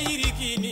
i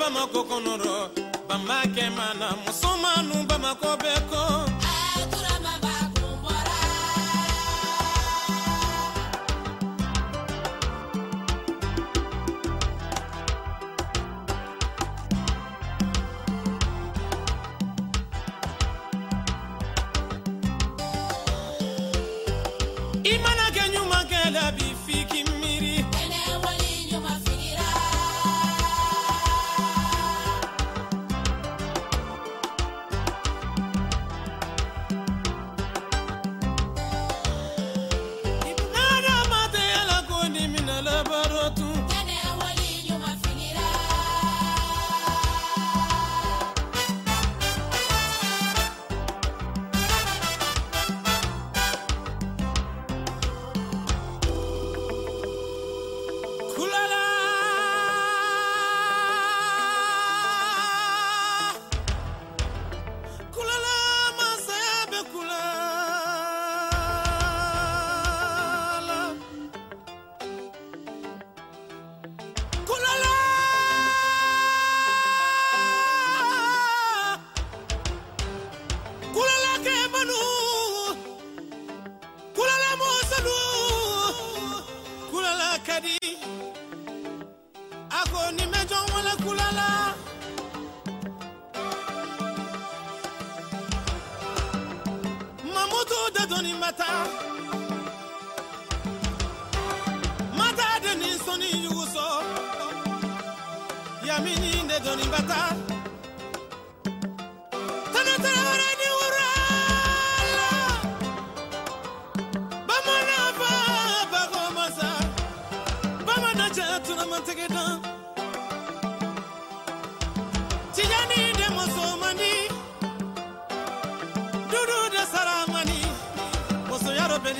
bamako kɔnɔ rɔ bamakɛ mana musomanu bamako bɛɛ kulala ka di a ko kulala. Mamutu de doni mata. Mata de nin sɔnni yugu sɔ yamini de doni bata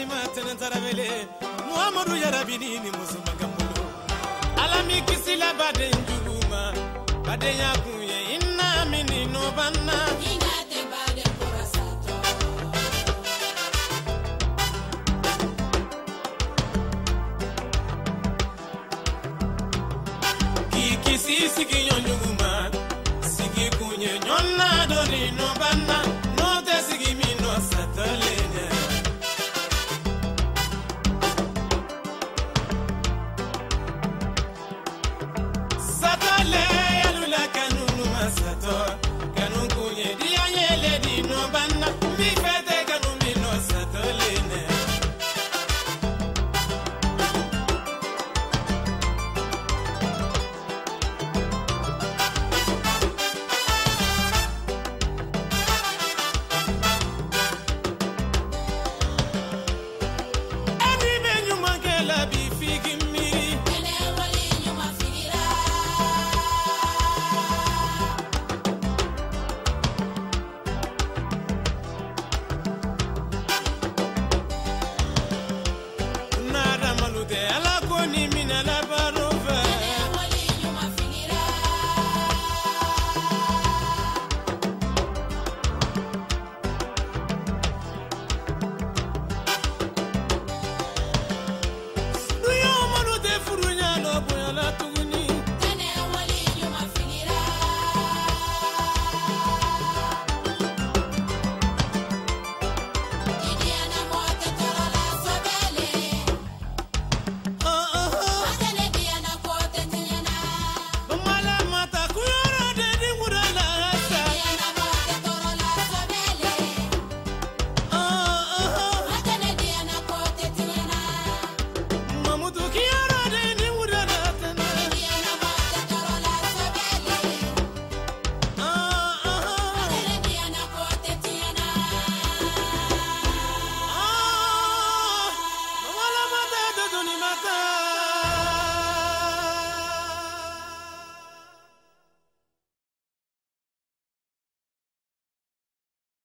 beni tarawele muhamadu yarabini ni alami kisi la baden jugu ma badenya kun ye inna mini no banna ɲinga tɛ baden kɔrɔ satɔ k'i kisi sigi ɲɔjugu ma sigi kun ye ɲɔ